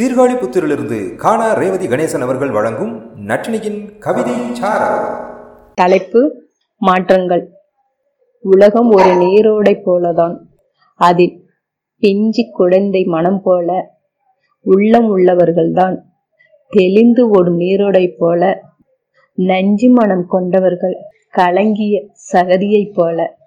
சீர்காழிபுத்தூரிலிருந்து காணா ரேவதி கணேசன் அவர்கள் வழங்கும் நட்டினியின் கவிதை தலைப்பு மாற்றங்கள். உலகம் ஒரு நீரோடை போலதான். அதில் பிஞ்சி குழந்தை மனம் போல உள்ளம் உள்ளவர்கள்தான். தெளிந்து ஓடும் நீரோடை போல நஞ்சு மனம் கொண்டவர்கள். கலங்கிய சகதியைப் போல.